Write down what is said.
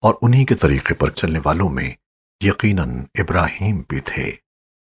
اور انہی کے طریقے پر چلنے والوں میں یقیناً ابراہیم بھی تھے۔